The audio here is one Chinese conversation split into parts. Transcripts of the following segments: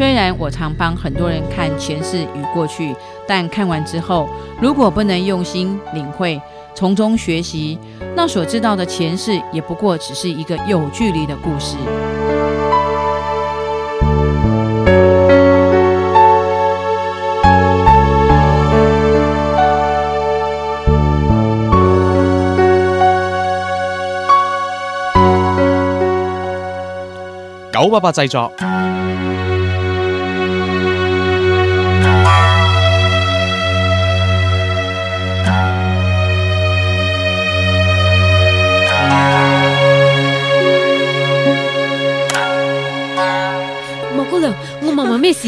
虽然我常帮很多人看前世与过去，但看完之后，如果不能用心领会，从中学习，那所知道的前世也不过只是一个有距离的故事。九八八製作。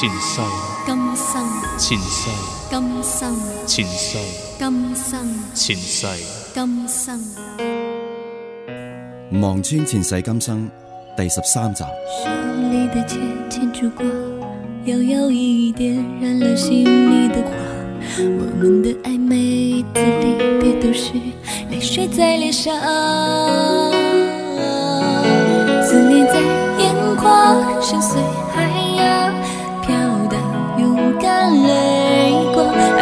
前世，今生，前世，今生，前世，今生，前世。今生。望穿前世今生第十三集。手里的剑牵烛光，摇摇一一点燃了心里的花。我们的别都是泪水在脸上，